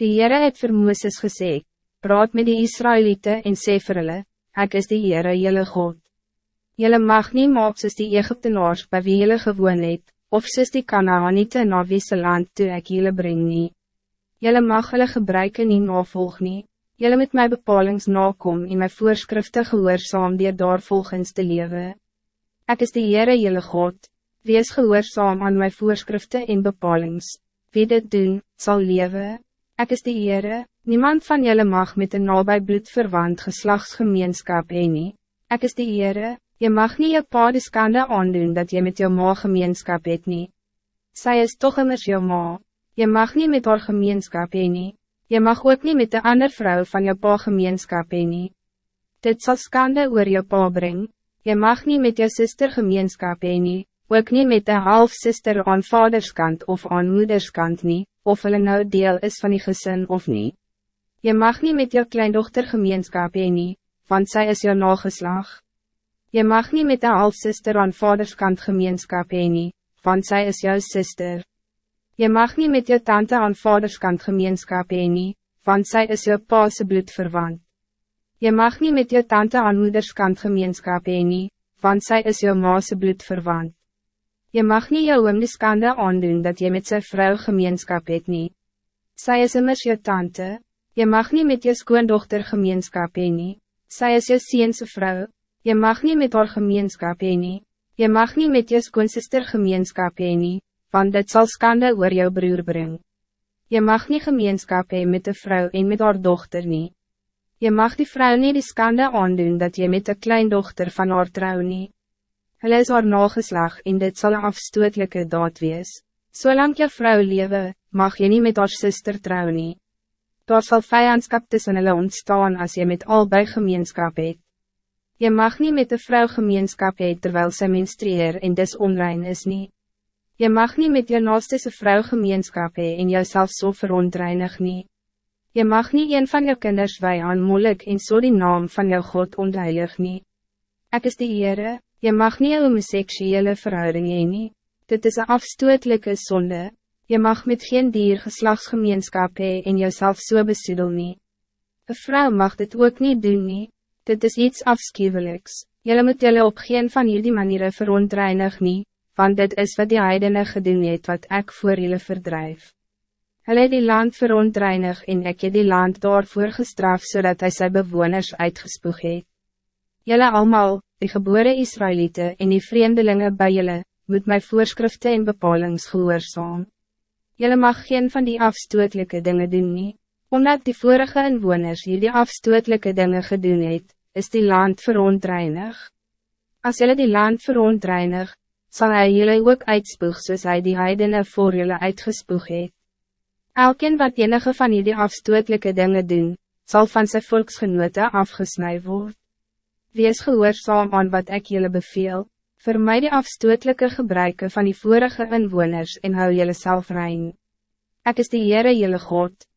Die Heere het vir Mooses gesê, praat met die Israëlieten en sê vir hulle, ek is die Heere jylle God. Jylle mag nie maak soos die Egyptenaars by wie jylle gewoon het, of soos die Kanaanite na wie se land toe ek jylle breng nie. Jylle mag hulle gebruiken nie navolg nie. Jylle met my bepalings nakom en my voorskrifte gehoorzaam dier daar volgens te leven. Ek is die Heere jylle God, wees gehoorzaam aan my voorskrifte en bepalings. Wie dit doen, zal leven. Ek is die Heere, niemand van jylle mag met een nabij bloed verwant geslachtsgemeenskap heen nie. Ek is die Heere, je mag niet je pa de skande aandoen dat je met jou ma gemeenskap het nie. Sy is toch immers jou ma, je mag niet met haar gemeenskap heen nie. Je mag ook niet met de andere vrouw van je pa gemeenskap heen nie. Dit zal skande oor je pa brengen. Je mag niet met je zuster gemeenskap heen nie, ook niet met de halfzuster aan vaderskant of aan moederskant nie, of hulle nou deel is van die gezin of niet. Je mag niet met je kleindochter gemeenskap heen nie, want zij is jou nageslag. Je mag niet met de halfzuster aan vaderskant gemeenskap heen nie, want zij is jou zuster. Je mag niet met je tante aan vaderskant gemeenskap heen nie, want zij is jou paase bloed verwant. Je mag niet met je tante aan moederskant gemeenskap heen nie, want zij is jou maase bloed verwant. Je mag niet jou oom die skande aandoen dat je met zijn vrouw gemeenskap het nie. Zij is immers jou tante, je mag niet met je skoondochter gemeenskap heen nie, zij is jou seense vrouw, je mag niet met haar gemeenskap heen nie, je mag niet met je skoonsister gemeenskap heen nie, want dit zal skande oor jou broer brengen. Je mag niet gemeenskap heen met de vrouw en met haar dochter niet. Je mag die vrouw niet die skande aandoen dat je met de kleindochter van haar trouw niet. Hulle is haar nageslag en dit zal een afstootlijke daad wees. Zolang je vrouw lewe, mag je niet met haar zuster trouw nie. Daar sal vijandskap tussen hulle ontstaan als je met albei gemeenskap het. Je mag niet met de vrouw gemeenskap het terwijl sy menstrueer en dis onrein is niet. Je mag niet met je naaste vrouw gemeenskap hee en jouself so verontreinig nie. Je mag niet een van je kinders wij aan moeilijk en so die naam van jou God ontheilig nie. Ek is die Heere, je mag niet een homoseksuele verhouding hee nie. Dit is een afstootelijke zonde. Je mag met geen dier geslachtsgemeenskap hee en jouself so besoedel nie. Een vrouw mag dit ook niet doen nie. Dit is iets afschuwelijks. Jullie moet jullie op geen van jullie manieren verontreinig nie want dit is wat die heidene gedoen het wat ik voor jullie verdrijf. Hulle het die land verontreinig en ek het die land daarvoor gestraf zodat hij zijn bewoners uitgespoeg het. Julle allemaal, die geboren Israëlieten en die vreemdelingen bij jullie, moet mijn voorschriften en bepalings gehoorzaam. Julle mag geen van die afstootelijke dingen doen nie, omdat die vorige inwoners hier die afstootelijke dingen gedoen het, is die land verontreinig. Als jullie die land verontreinig, zal hij jullie ook uitspoeg soos hy die heidene voor jullie uitgespoeg het. Elkeen wat enige van jullie afstootelijke dingen doen, zal van zijn volksgenote afgesnijd worden. Wees gehoorzaam aan wat ik jullie beveel, vermijd die afstootelijke gebruiken van die vorige inwoners en hou jullie zelf rein. Ik is de Heere jullie God.